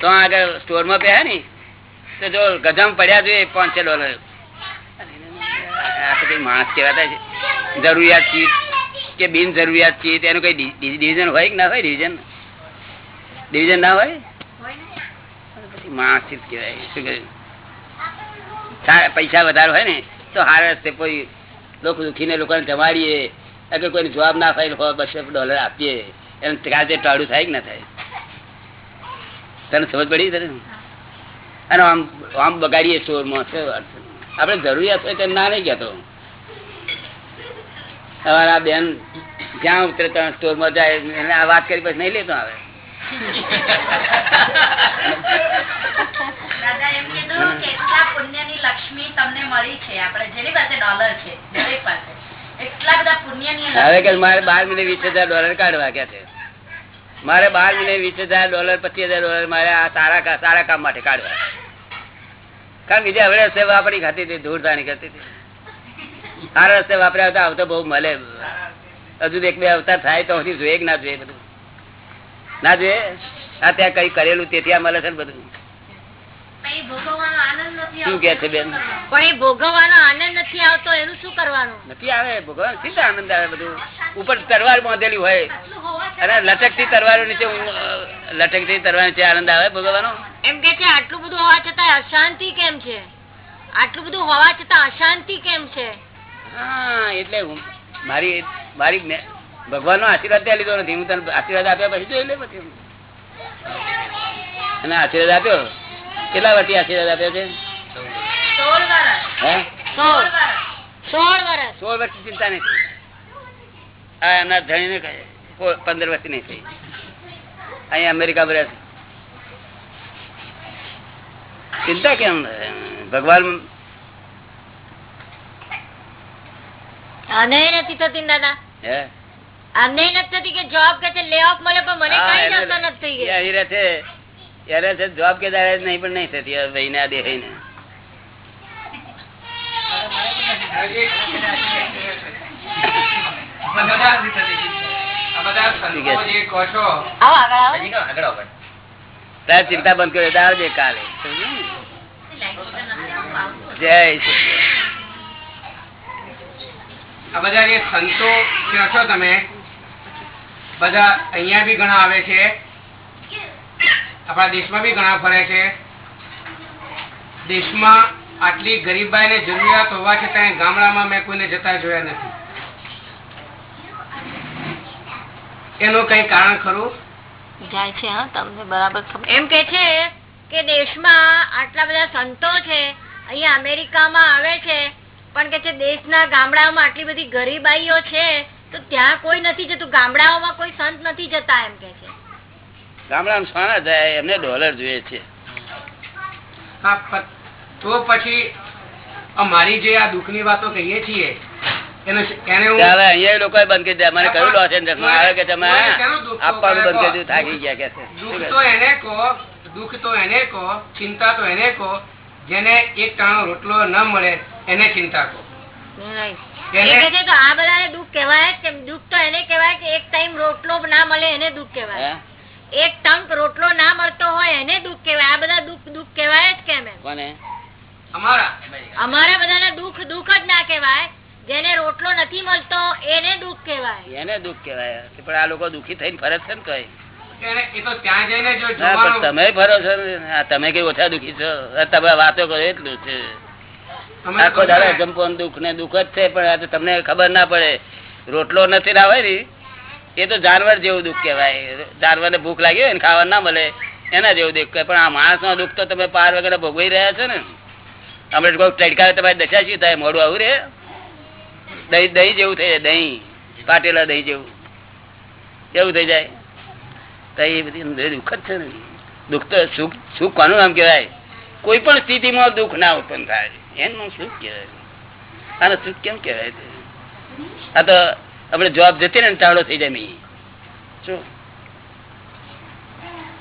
તો આગળ સ્ટોરમાં પહે ને તો જો ગજામ પડ્યા જોઈએ પાંચસો ડોલર. આ તો કઈ માણસ કહેવાતા છે. જરૂરિયાત ચીજ. કે બિન જરૂરિયાત ચીજ એનું કઈ ડિવિઝન હોય કે ના હોય ડિવિઝન? ડિવિઝન ના હોય?
હોય ને.
પછી માણસ કહેવાય શું કહ્યું પૈસા વધારે હોય ને તો હારા રસ્તે કોઈ લોકો દુખીને લોકોને જમાડીએ અગર કોઈને જવાબ ના થાય તો બસો ડોલર આપીએ એને કાજે ટાળું થાય કે ના થાય? તને સમજ પડી તને? અને આમ આમ બગાડીએ સ્ટોરમાં? આપણે જરૂરિયાત હોય તો ના નહીં કહેતો. તમારા બેન જ્યાં ઉતરે ત્યાં સ્ટોરમાં જાય એને આ વાત કરી પછી નહીં લેતો આવે.
આપણે
મારે બાર મહિને વીસ હજાર ડોલર કાઢવા કે છે? મારે બાર મહિને વીસ હજાર ડોલર પચીસ હજાર ડોલર મારે આ સારા સારા કામ માટે કાઢવા. કારણ બીજા હવે સેવા વાપરી ખાતી હતી ધૂળધાણી કરતી હતી. સારા રસ્તે વાપર્યા હતા આવતો બહુ મળે. હજુ એક બે અવતાર થાય તો હજી જોઈએ ના જોઈએ બધું. ના જોઈએ? આ ત્યાં કઈ કરેલું તેથી આ મળે છે ને બધું.
આનંદ
શું કે છે બેન?
પણ ભોગવવાનો આનંદ નથી આવતો એનું શું કરવાનું?
નથી આવે? ભગવાન સીધા આનંદ આવે બધું? ઉપર તરવાર બાંધેલી હોય. અને લટકતી તરવાર નીચે લટકતી તરવાર નીચે આનંદ આવે ભગવાનો
એમ કે છે આટલું બધું હોવા છતાં અશાંતિ કેમ છે? આટલું બધું હોવા છતાં અશાંતિ કેમ છે?
હા એટલે મારી મારી ભગવાન નો આશીર્વાદ ત્યાં લીધો નથી. હું તને આશીર્વાદ આપ્યા પછી જોઈ લે પછી. અને આશીર્વાદ આપ્યો? કેટલા વર્ષથી આશીર્વાદ આપ્યો છે?
સોળ વર્ષ
ચિંતા નહીં થઈ. એમના ધણીને કહે, પંદર વર્ષ નહીં થઈ. અહીંયા અમેરિકા બધા ચિંતા કેમ? ભગવાન
આને નથી થતી દાદા.
હે?
નથી થતી કે જોબ કે છે લે ઓફ મળે પણ મને કઈ
એને-
નથી થઈ
એ
ગઈ
અહીં રહે છે. ત્યારે છે જોબ કે દાડે નહીં પણ નહીં થતી આ ભાઈને આ દેખાઈને
આ બધા આ બધા સંતો જે કહો છો.
આવો આગળ આવો
તારે ચિંતા બંધ કર્યો દે કાલે. જય શ્રી
બધા જે સંતો કહો છો તમે, બધા અહીંયા બી ઘણા આવે છે, આપણા દેશમાં બી ઘણા ફરે છે. દેશમાં આટલી ગરીબાઈ ને જરૂરિયાત હોવા છતાં ગામડામાં મેં કોઈને જતા જોયા નથી. એનું કઈ કારણ ખરું?
જાય છે તમને બરાબર એમ કે છે કે દેશમાં આટલા બધા સંતો છે, અહીંયા અમેરિકામાં આવે છે પણ કે છે દેશના ગામડાઓમાં આટલી બધી ગરીબાઈઓ છે તો ત્યાં કોઈ નથી જતું. ગામડાઓમાં કોઈ સંત નથી જતા એમ કે છે.
ગામડામાં સાણા જાય એમને ડોલર જોઈએ છે.
તો પછી આ મારી જે આ દુઃખની વાતો કહીએ છીએ એને એને હું
હવે અહીંયા લોકો બંધ કરી દે મને કહ્યું લોસ એન્જલ્સમાં આવે કે તમે
મને શેનું દુઃખ
આપવાનું
કહો?
બંધ કરી દીધું થાકી ગયા કે છે. શું
દુઃખ
કહે?
તો એને કહો દુઃખ તો એને કહો ચિંતા તો એને કહો જેને એક ટાણો રોટલો ન મળે એને ચિંતા કહો
એ
એને
કે છે તો આ બધાને દુઃખ કહેવાય દુઃખ તો એને કહેવાય કે એક ટાઈમ રોટલો ના મળે એને દુઃખ કહેવાય. એક ટંક રોટલો ના મળતો હોય એને દુઃખ કેવાય આ બધા દુઃખ દુઃખ કહેવાય જ કેમ
અમારા.
અમારા બધાના દુઃખ દુઃખ જ ના કેવાય જેને રોટલો નથી મળતો એને દુઃખ કેવાય
એને દુઃખ કેવાય પણ આ લોકો દુઃખી થઈને ફરે છે ને કઈ? તમે ફરો છો તમે કઈ ઓછા દુખી છો? તમે વાતો કરો એટલું છે. આખો દાડો દુઃખ ને દુઃખ જ છે પણ તમને ખબર ના પડે. રોટલો નથી ના હોય ને એ તો જાનવર જેવું દુઃખ કહેવાય. જાનવર ને ભૂખ લાગી હોય ને ખાવા ના મળે એના જેવું દુઃખ પણ આ માણસ નો દુઃખ તો તમે પાર વગેરે ભોગવી રહ્યા છો ને. આપણે કોઈ ટડકાવે તમારી દશા શું થાય? મોડું આવું રે? દહીં દહીં જેવું થઈ જાય દહીં. પાટેલા દહીં જેવું. કેવું થઈ જાય? ને. કોઈ પણ સ્થિતિમાં દુઃખ ના ઉત્પન્ન થાય. એનું સુખ કહેવાય. આને સુખ કેમ કહેવાય આ તો આપણે જવાબ જતી ને ચાવડો થઈ જાય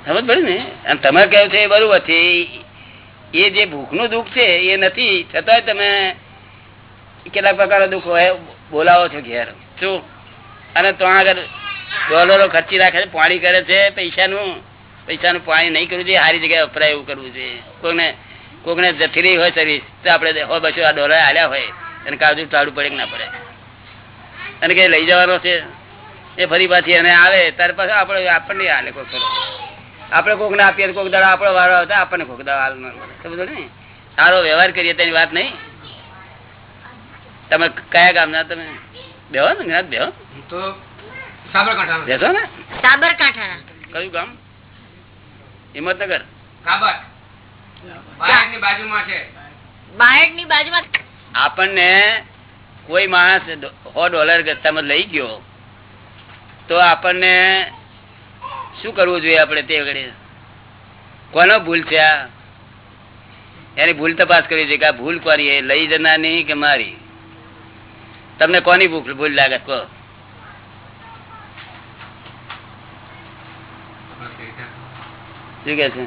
સમજ પડે ને? અને તમારે કેવું છે એ બરોબર છે. એ જે ભૂખનું દુઃખ છે એ નથી. છતાંય તમે કેટલાક પ્રકારના દુઃખ હોય, બોલાવો છો ઘેર. શું? અને તો આગળ ડોલરો ખર્ચી રાખે છે, પાણી કરે છે પૈસાનું. પૈસાનું પાણી નહીં કરવું જોઈએ સારી જગ્યાએ વપરાય એવું કરવું જોઈએ કોઈને કોઈને જતી રહી હોય સર્વિસ તો આપણે હો બસો, આ ડોલર હાલ્યા હોય, એને કાજુ ટાળું પડે કે ના પડે. અને કઈ લઈ જવાનો છે, એ ફરી પાછી એને આવે, ત્યારે પાછું આપણે, આપણને હાલે કોક ખરો આપણે કોક ને આપીએ કોક દાડો આપણો વારો આવતા, આપણને કોક દાડો હાલ સમજો ને? સારો વ્યવહાર કરીએ તેની વાત નહીં. તમે કયા ગામના તમે? બેહો ને બેહો.
તો સાબરકાંઠા
ને?
સાબરકાંઠાના.
કયું ગામ? હિંમતનગર.
કાબર બાયડની બાજુમાં છે.
બાયડની બાજુમાં
આપણને કોઈ માણસ સો ડોલર ગસ્તામાં લઈ ગયો તો આપણને શું કરવું જોઈએ આપણે તે વખતે કોનો ભૂલ છે આ? એની ભૂલ તપાસ કરવી છે કે આ ભૂલ કોની એ લઈ જનારની કે મારી? તમને કોની ભૂલ ભૂલ લાગે? કહો શું કે છે?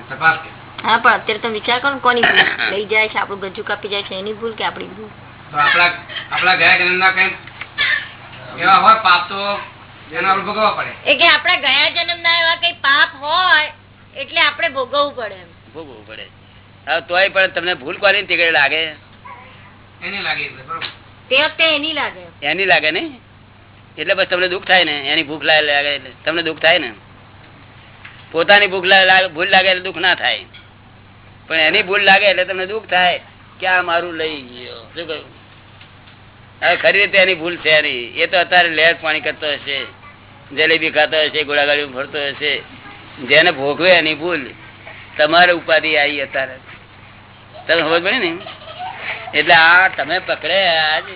હા પણ અત્યારે તમે વિચાર કરો કોની ભૂલ. લઈ જાય છે આપણું ગજુ કાપી જાય છે એની ભૂલ કે આપણી ભૂલ?
આપણા આપણા ગયા જન્મના કઈ એવા હોય પાપ તો એના ભોગવવા પડે.
એ કે આપણે ગયા જન્મ ના એવા કઈ પાપ હોય એટલે આપણે ભોગવવું પડે
ભોગવવું પડે. હવે તોય પણ તમને ભૂલ કોની તીકડે લાગે?
એને લાગે
તે વખતે એની લાગે.
એની લાગે ને એટલે બસ તમને દુઃખ થાય ને એની ભૂખ લાગે એટલે તમને દુઃખ થાય ને પોતાની ભૂખ ભૂલ લાગે એટલે દુઃખ ના થાય. પણ એની ભૂલ લાગે એટલે તમને દુઃખ થાય કે આ મારું લઈ ગયો. શું કહ્યું? હવે ખરી રીતે એની ભૂલ છે એની. એ તો અત્યારે લહેર પાણી કરતો હશે, જલેબી ખાતો હશે ગોળાગાડી ફરતો હશે. જેને ભોગવે એની ભૂલ, તમારે ઉપાધિ આવી અત્યારે. તમે ખબર પડે ને? એટલે આ તમે પકડ્યા જ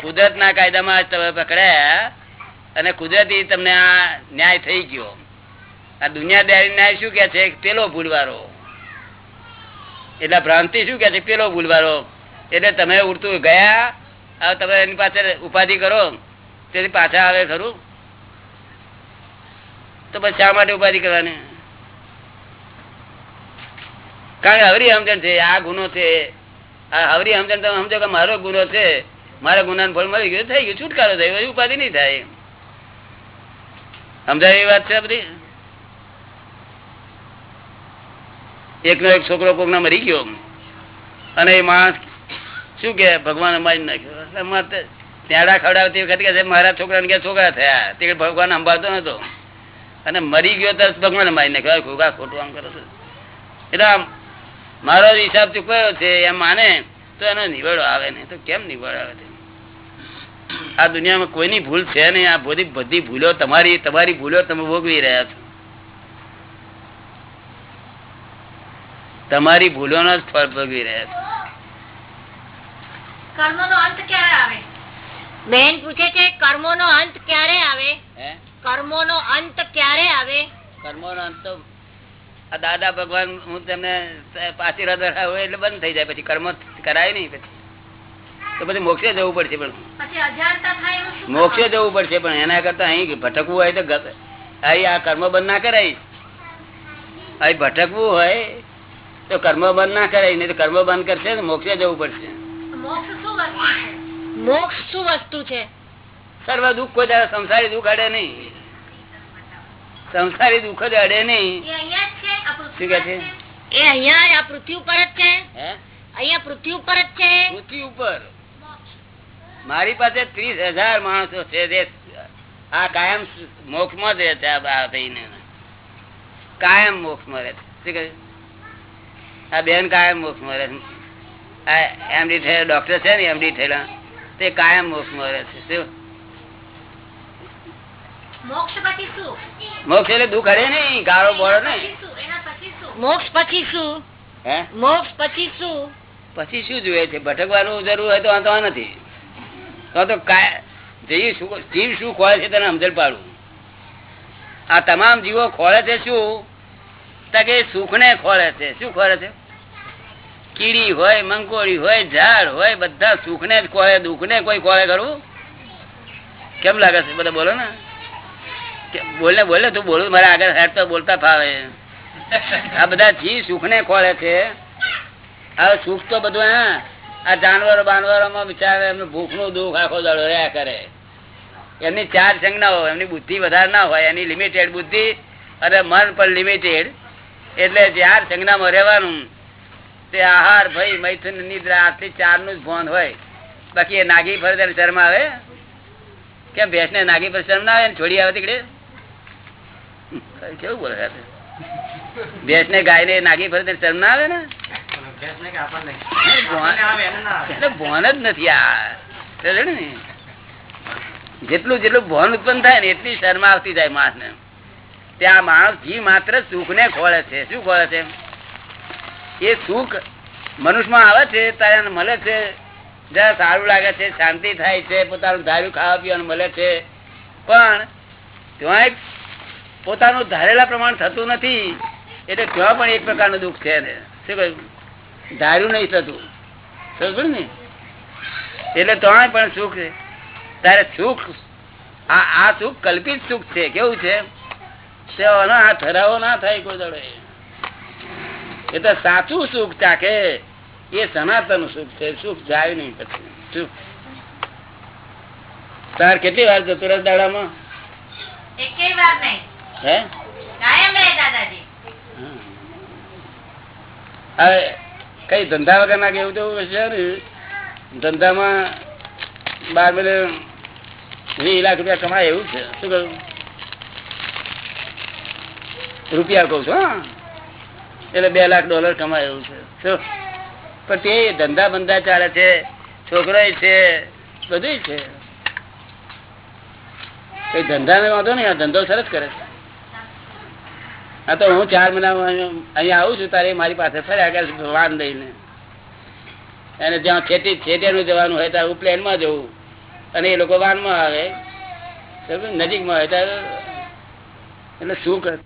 કુદરત ના કાયદામાં તમે પકડ્યા અને કુદરતી તમને આ ન્યાય થઈ ગયો. આ દુનિયાદારી ના શું કે છે? પેલો ભૂલવારો. એટલે ભ્રાંતિ શું કે છે? પેલો ભૂલવારો. એટલે તમે ઉડતું ગયા, હવે તમે એની પાસે ઉપાધિ કરો. તેથી પાછા આવે ખરું? તો પછી શા માટે ઉપાધિ કરવાની? કારણ કે હવરી સમજણ છે, આ ગુનો છે. આ હવરી સમજણ તમે સમજો કે મારો ગુનો છે. મારા ગુના ફળ મળી ગયું, થઈ ગયું, છુટકારો થયો ઉપાધિ નહીં થાય. સમજાય એવી વાત છે બધી? એકનો એક છોકરો કોક મરી ગયો. અને એ માણસ શું કે, ભગવાન અંબાજી નાખ્યો એટલે મારે ત્યાડા ખવડાવતી વખતે કે મારા છોકરાને કે છોકરા થયા. તે ભગવાન અંબાતો નતો. અને મરી ગયો તો ભગવાન મારી નાખ્યો ખોટા ખોટું આમ કરો એટલે આમ મારો હિસાબ ચૂકવાયો છે, એમ માને તો એનો નિવેડો આવે નહીં. તો કેમ નિવેડો આવે છે આ દુનિયામાં કોઈની ભૂલ છે નહીં. આ બધી બધી ભૂલો તમારી તમારી ભૂલો તમે ભોગવી રહ્યા છો. તમારી ભૂલોનો જ ફળ ભોગવી રહ્યા છો.
કર્મનો અંત ક્યારે આવે?
બેન પૂછે છે કર્મો નો અંત ક્યારે આવે? કર્મો નો અંત ક્યારે આવે?
કર્મોનો અંત તો આ દાદા ભગવાન હું તમને પાછી એટલે બંધ થઈ જાય પછી કર્મ કરાય નહીં પછી. તો પછી મોક્ષે જવું પડશે પણ. મોક્ષે જવું પડશે પણ એના કરતા અહીં ભટકવું હોય તો અહીં આ કર્મ બંધ ના કરાય. અહીં ભટકવું હોય તો કર્મ બંધ ના કરાય નહીં તો કર્મ બંધ કરશે મોક્ષે જવું પડશે.
મોક્ષ શું વસ્તુ છે?
મોક્ષ શું વસ્તુ છે?
સર્વ દુઃખ કોઈ સંસારી દુઃખ અડે નહીં. સંસારી દુઃખ જ અડે નહીં.
અહીંયા જ છે? આ
શું કે છે?
એ અહિયાં આ પૃથ્વી ઉપર જ છે? અહિયાં પૃથ્વી ઉપર જ છે?
પૃથ્વી ઉપર? મારી પાસે ત્રીસ હજાર માણસો છે જે આ કાયમ મોક્ષમાં જ રહે છે આ કાયમ મોક્ષમાં રહે છે શું કહ્યું? આ બેન કાયમ મોક્ષમાં છે. આ એમડી થયેલા ડોક્ટર છે ને એમડી થયેલા. તે કાયમ મોક્ષમાં છે. શું?
મોક્ષ પછી શું?
એટલે દુઃખ હરે નઈ ગાળો બોળો
શું?
મોક્ષ પછી શું?
હે?
મોક્ષ પછી શું?
પછી શું જોઈએ છે? ભટકવાનું જરૂર હોય તો વાંધો નથી. તો તો જીવ શું જીવ શું ખોળે છે તેને સમજણ પાડું આ તમામ જીવો ખોળે છે શું? તો કે સુખ ને ખોળે છે. શું ખોળે છે? કીડી હોય મંકોડી હોય, ઝાડ હોય, બધા સુખ ને જ કોળે દુઃખ ને કોઈ કોળે ખરું? કેમ લાગે છે? બધા બોલો ને. બોલ ને બોલે, તું બોલું, મારા આગળ હેડ તો બોલતા ફાવે. આ બધા જી સુખ ને ખોળે છે. આ સુખ તો બધું, હા. આ જાનવરો બાનવરોમાં વિચારે એમનું ભૂખનું દુઃખ આખો દડો રહ્યા કરે. એમની ચાર સંજ્ઞા હોય એમની બુદ્ધિ વધારે ના હોય, એની લિમિટેડ બુદ્ધિ, અને મન પણ લિમિટેડ એટલે ચાર સંજ્ઞામાં રહેવાનું તે આહાર ભય મૈથુન નિદ્રા આથી ચારનું જ ભોન હોય. બાકી એ નાગી ત્યારે શરમ આવે? કેમ ભેંસ ને નાગી પર શરમ ના આવે છોડી આવે તીકડે? કેવું બોલે ભેંસ ને ગાય ને નાગી ત્યારે શરમ ના આવે ભોન- જ નથી આ. ને? જેટલું જેટલું ભોન ઉત્પન્ન થાય ને એટલી શર્મા આવતી જાય માણસ ને ત્યાં માણસ ઘી માત્ર સુખ ને ખોળે છે. શું ખોળે છે? એ સુખ મનુષ્યમાં આવે છે, ત્યારે મળે છે. જરા સારું લાગે છે, શાંતિ થાય છે, પોતાનું ધાર્યું ખાવા પીવાનું મળે છે. પણ ત્યાં પોતાનું ધારેલા પ્રમાણ થતું નથી. એટલે ત્યાં પણ એક પ્રકારનું દુઃખ છે ને શું કહ્યું? ધાર્યું નહીં થતું. સમજ ને? એટલે ત્યાં પણ સુખ છે. તારે સુખ, આ આ સુખ કલ્પિત સુખ છે. કેવું છે? તે આ ઠરાવો ના થાય કોઈ દડે એ તો સાચું સુખ ચાખે એ સનાતન સુખ છે. સુખ જાય નહીં પછી. સુખ. તાર કેટલી વાર જતો રહે દાડામાં? હે? હવે કઈ ધંધા વગર ના કેવું છે ને? ધંધામાં બાર મહિને વીસ લાખ રૂપિયા કમાય એવું છે. શું કહ્યું રૂપિયા કઉ છું હા. એટલે બે લાખ ડોલર કમાયું છે. પણ તે ધંધા બંધા ચાલે છે છોકરો છે બધું છે. કઈ ધંધા વાંધો નહીં, આ ધંધો સરસ કરે છે. હા તો હું ચાર મહિના અહીંયા આવું છું, તારે મારી પાસે ફર્યા કરે વાન લઈને અને જ્યાં ખેતી ખેતીનું જવાનું હોય ત્યાં હું પ્લેનમાં જવું અને એ લોકો વાનમાં આવે? નજીકમાં હોય ત્યારે એટલે શું કર